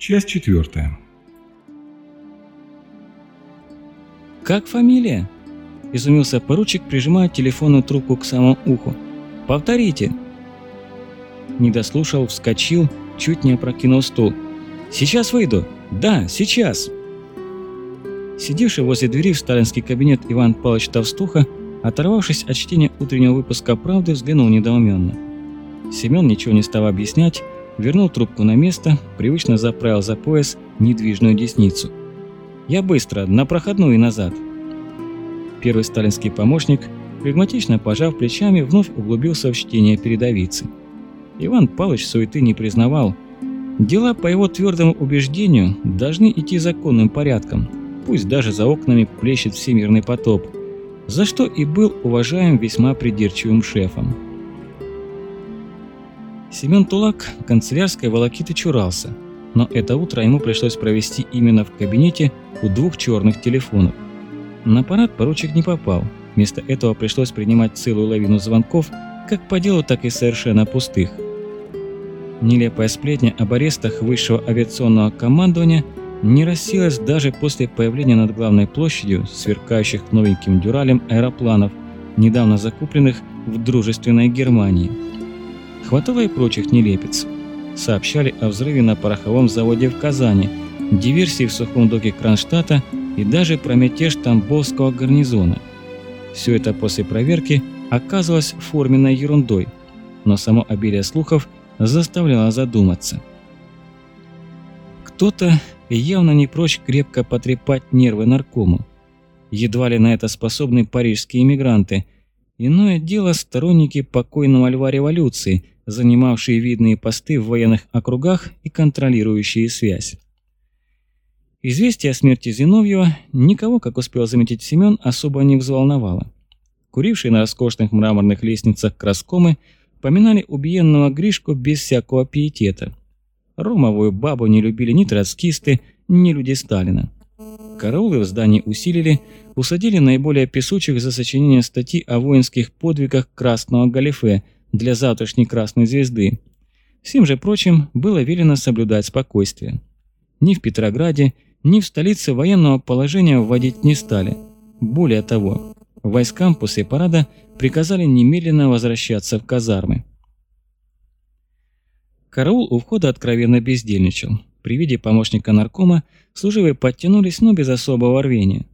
Часть четвертая. «Как фамилия?» – изумился поручик, прижимая телефонную трубку к самому уху. «Повторите!» Не дослушал, вскочил, чуть не опрокинул стул. «Сейчас выйду! Да, сейчас!» Сидевший возле двери в сталинский кабинет Иван Павлович Товстуха, оторвавшись от чтения утреннего выпуска «Правды», взглянул недоуменно. Семен ничего не стал объяснять, вернул трубку на место, привычно заправил за пояс недвижную десницу. «Я быстро, на проходную и назад». Первый сталинский помощник, флегматично пожав плечами, вновь углубился в чтение передовицы. Иван Павлович суеты не признавал. Дела, по его твердому убеждению, должны идти законным порядком, пусть даже за окнами плещет всемирный потоп, за что и был уважаем весьма придирчивым шефом. Семен Тулак канцелярской волокиты чурался, но это утро ему пришлось провести именно в кабинете у двух черных телефонов. На аппарат поручик не попал, вместо этого пришлось принимать целую лавину звонков, как по делу, так и совершенно пустых. Нелепая сплетня об арестах высшего авиационного командования не рассеялась даже после появления над главной площадью сверкающих новеньким дюралем аэропланов, недавно закупленных в дружественной Германии. Хватало и прочих нелепец. Сообщали о взрыве на пороховом заводе в Казани, диверсии в сухом доке Кронштадта и даже про мятеж Тамбовского гарнизона. Все это после проверки оказывалось форменной ерундой, но само обилие слухов заставляло задуматься. Кто-то явно не прочь крепко потрепать нервы наркому. Едва ли на это способны парижские иммигранты. Иное дело сторонники покойного льва революции, занимавшие видные посты в военных округах и контролирующие связь. Известие о смерти Зиновьева никого, как успел заметить Семен, особо не взволновало. Курившие на роскошных мраморных лестницах краскомы поминали убиенного Гришку без всякого пиетета. Ромовую бабу не любили ни троцкисты, ни люди Сталина. Караулы в здании усилили, усадили наиболее песучих за сочинение статьи о воинских подвигах Красного Галифе для завтрашней Красной Звезды. Всем же прочим было велено соблюдать спокойствие. Ни в Петрограде, ни в столице военного положения вводить не стали. Более того, войскам после парада приказали немедленно возвращаться в казармы. Караул у входа откровенно бездельничал. При виде помощника наркома служивые подтянулись, но без особого рвения.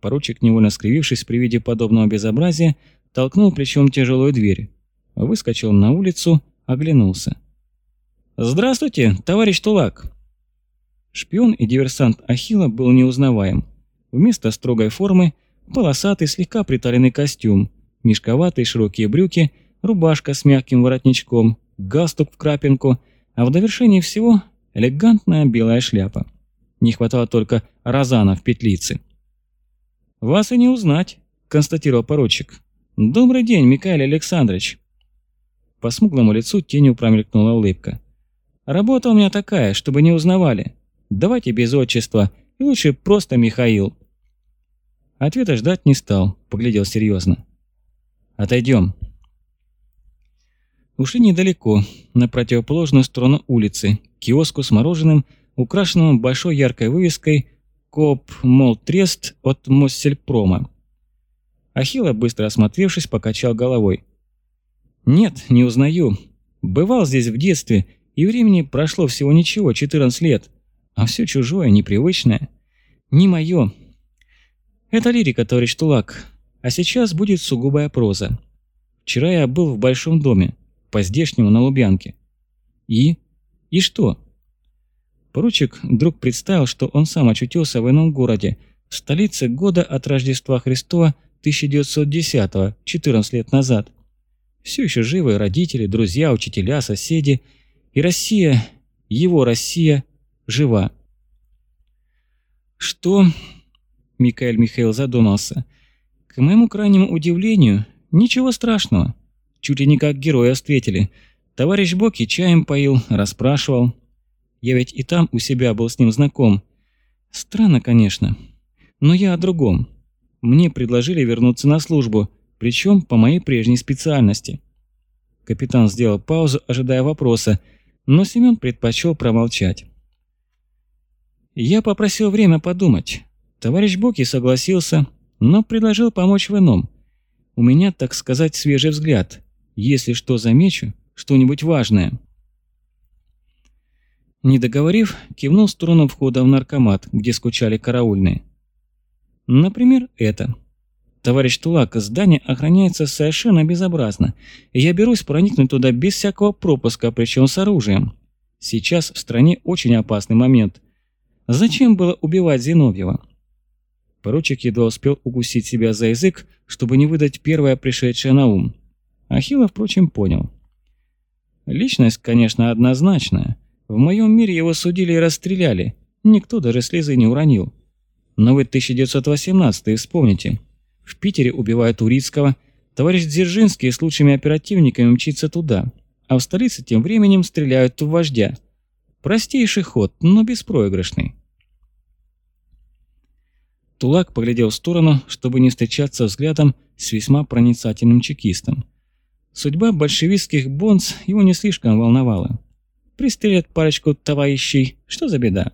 Поручик, невольно скривившись при виде подобного безобразия, толкнул плечом тяжелую дверь. Выскочил на улицу, оглянулся. «Здравствуйте, товарищ Тулак!» Шпион и диверсант Ахилла был неузнаваем. Вместо строгой формы – полосатый, слегка приталенный костюм, мешковатые широкие брюки, рубашка с мягким воротничком, галстук в крапинку, а в довершении всего – элегантная белая шляпа. Не хватало только розана в петлице. «Вас и не узнать», – констатировал поручик. «Добрый день, Микаэль Александрович». По смуглому лицу тенью промелькнула улыбка. «Работа у меня такая, чтобы не узнавали. Давайте без отчества, и лучше просто Михаил». Ответа ждать не стал, поглядел серьезно. «Отойдем». Ушли недалеко, на противоположную сторону улицы, к киоску с мороженым, украшенному большой яркой вывеской «Коп Мол Трест» от Моссельпрома. Ахилла, быстро осмотревшись, покачал головой. «Нет, не узнаю. Бывал здесь в детстве, и времени прошло всего ничего, 14 лет. А все чужое, непривычное. Не мое. Это лирика, товарищ Тулак. А сейчас будет сугубая проза. Вчера я был в большом доме по-здешнему на Лубянке. И? И что? Поручик вдруг представил, что он сам очутился в ином городе, в столице года от Рождества Христова 1910-го, 14 лет назад. Все еще живы родители, друзья, учителя, соседи. И Россия, его Россия, жива. Что? Микаэль Михаил задумался. К моему крайнему удивлению, ничего страшного чуть ли не как героя встретили. Товарищ Боки чаем поил, расспрашивал. Я ведь и там у себя был с ним знаком. Странно, конечно. Но я о другом. Мне предложили вернуться на службу, причем по моей прежней специальности. Капитан сделал паузу, ожидая вопроса, но Семен предпочел промолчать. Я попросил время подумать. Товарищ Боки согласился, но предложил помочь в ином. У меня, так сказать, свежий взгляд. Если что замечу, что-нибудь важное. Не договорив, кивнул в сторону входа в наркомат, где скучали караульные. Например, это. Товарищ Тулак, здание охраняется совершенно безобразно, и я берусь проникнуть туда без всякого пропуска, причем с оружием. Сейчас в стране очень опасный момент. Зачем было убивать Зиновьева? Поручик едва успел укусить себя за язык, чтобы не выдать первое пришедшее на ум. Ахилла, впрочем, понял. Личность, конечно, однозначная. В моем мире его судили и расстреляли. Никто даже слезы не уронил. Но вы 1918 вспомните. В Питере убивают Урицкого. Товарищ Дзержинский с лучшими оперативниками мчится туда. А в столице тем временем стреляют в вождя. Простейший ход, но беспроигрышный. Тулак поглядел в сторону, чтобы не встречаться взглядом с весьма проницательным чекистом. Судьба большевистских бонс его не слишком волновала. Пристрелят парочку товарищей, что за беда?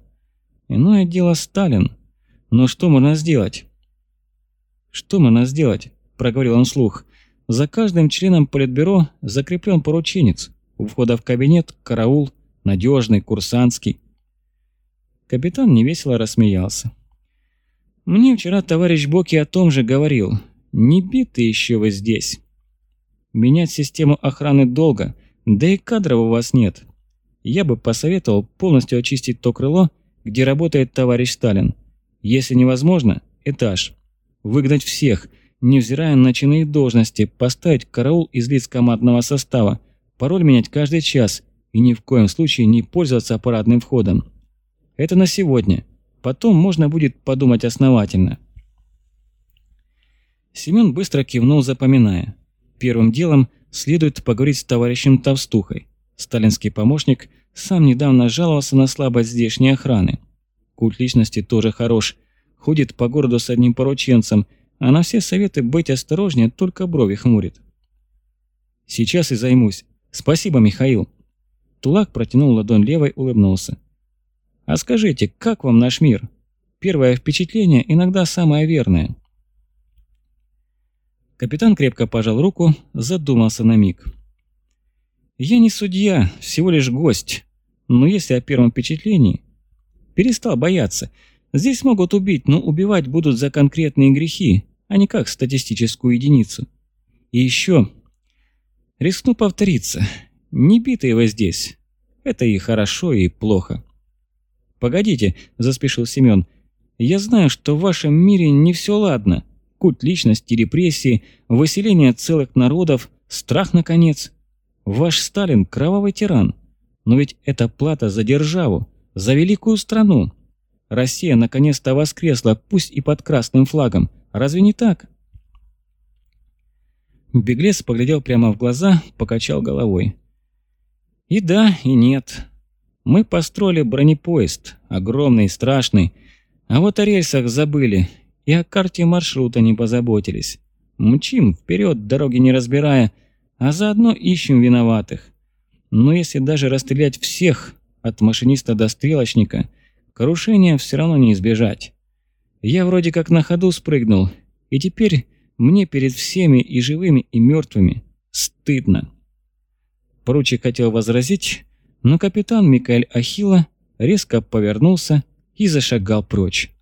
Иное дело Сталин. Но что можно сделать? Что можно сделать? Проговорил он вслух. За каждым членом политбюро закреплен порученец. У входа в кабинет караул, надежный, курсантский. Капитан невесело рассмеялся. Мне вчера товарищ Боки о том же говорил. Не биты еще вы здесь. Менять систему охраны долго, да и кадров у вас нет я бы посоветовал полностью очистить то крыло, где работает товарищ Сталин. Если невозможно, этаж. Выгнать всех, невзирая на чины и должности, поставить караул из лиц командного состава, пароль менять каждый час и ни в коем случае не пользоваться аппаратным входом. Это на сегодня. Потом можно будет подумать основательно. Семён быстро кивнул, запоминая. Первым делом следует поговорить с товарищем Товстухой. Сталинский помощник сам недавно жаловался на слабость здешней охраны. Культ личности тоже хорош. Ходит по городу с одним порученцем, а на все советы быть осторожнее только брови хмурит. «Сейчас и займусь. Спасибо, Михаил». Тулак протянул ладонь левой, улыбнулся. «А скажите, как вам наш мир? Первое впечатление иногда самое верное». Капитан крепко пожал руку, задумался на миг. Я не судья, всего лишь гость. Но если о первом впечатлении... Перестал бояться. Здесь могут убить, но убивать будут за конкретные грехи, а не как статистическую единицу. И еще... Рискну повториться. Не битые вы здесь. Это и хорошо, и плохо. «Погодите», – заспешил Семён. «Я знаю, что в вашем мире не все ладно. Культ личности, репрессии, выселение целых народов, страх, наконец. Ваш Сталин – кровавый тиран. Но ведь это плата за державу, за великую страну. Россия наконец-то воскресла, пусть и под красным флагом. Разве не так? Беглец поглядел прямо в глаза, покачал головой. И да, и нет. Мы построили бронепоезд, огромный, страшный, а вот о рельсах забыли и о карте маршрута не позаботились. Мчим вперед, дороги не разбирая, а заодно ищем виноватых. Но если даже расстрелять всех, от машиниста до стрелочника, крушения все равно не избежать. Я вроде как на ходу спрыгнул, и теперь мне перед всеми и живыми, и мертвыми стыдно. Поручик хотел возразить, но капитан Микаэль Ахилла резко повернулся и зашагал прочь.